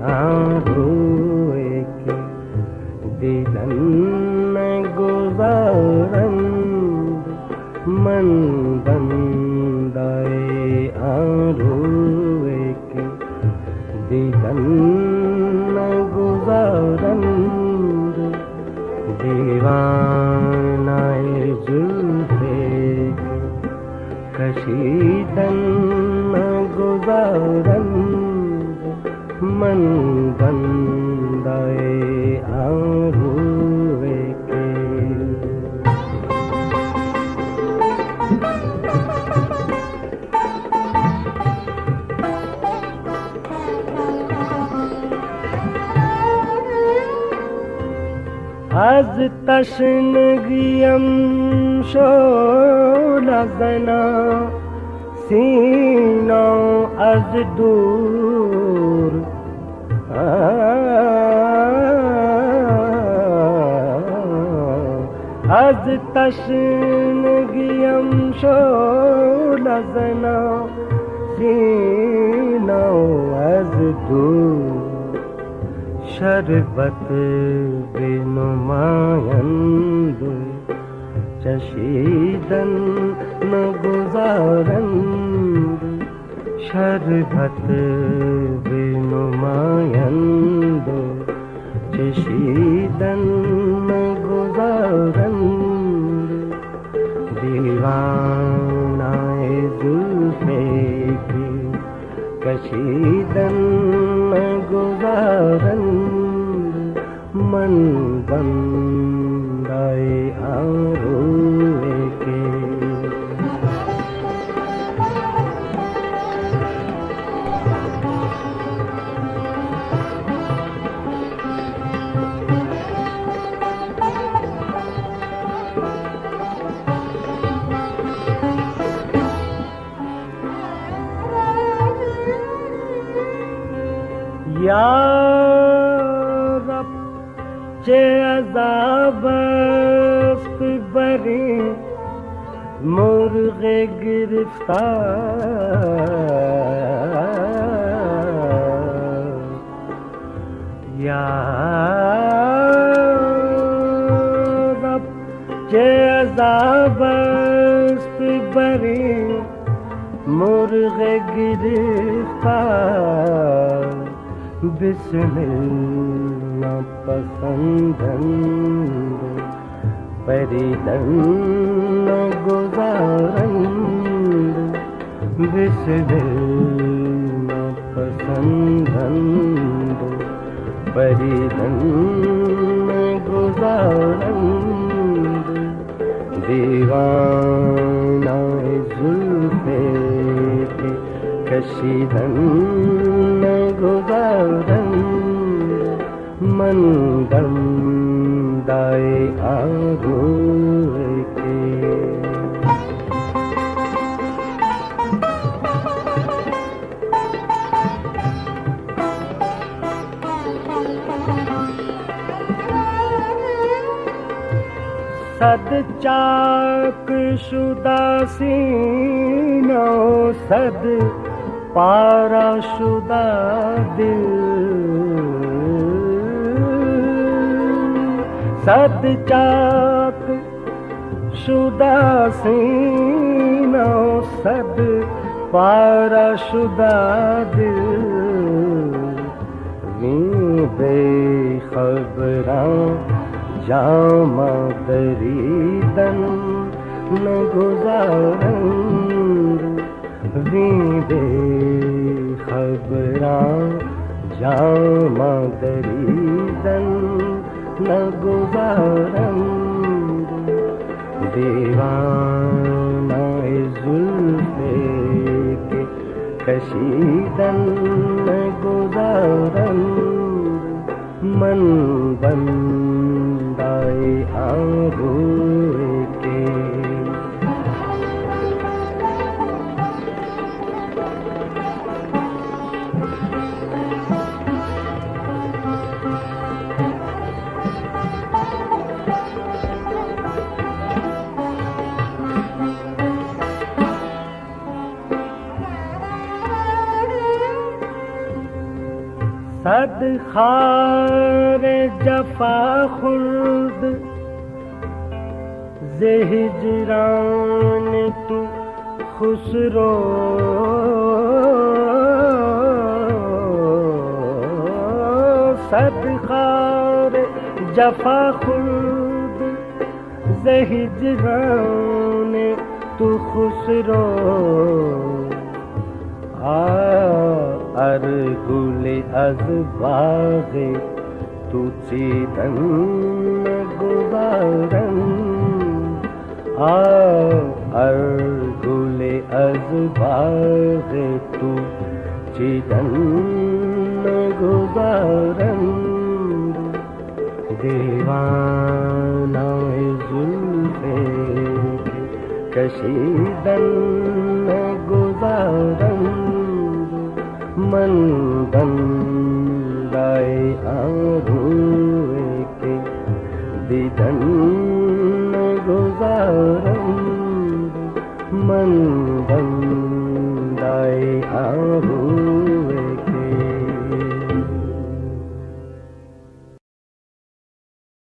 آئے کے من بندائے آئے کے دلن میں گزارن دیوان آئے زلفے کشیدن گزارن من بندائے آروے کے از تشنگیم شولا زنا سینا از دور از تشنگیم شولا زنا سینا از دور شربت بے نمایند چشیدن نہ شربت بے چشیدن نہ گزارند دیوانہ زلفے کی کشیدن نہ گزارند من بندائے آروے یا رب چه عذاب است بری، مرغ گرفتار۔ یا رب چه عذاب است بری، مرغ گرفتار۔ بسم اللہ پریدن گزارن بسم اللہ پریدن گزارن دیوانہ زلفے کشیدن گزارن من دم دائے آگوے کے صد چاک شدہ سینو صد پارا شدہ دل صد چاک شدہ سینو صد پارا شدہ دل ویں بے خبراں جام دریدن نہ گزارن خبراں جام دریدن نہ گزارن دیوانہ زلفے کے کشیدن نہ من بندائے آروے صد خار جفا خلد زہجران تو خسرو۔ صدقار جفا خود زہجران تو خسرو۔ ارگل از باغ تو چیدن گزارن ارگل از باغ تو چیدن گزارن دیوانہ زلف کشیدن گزارن من بن دیدن گزارن من بند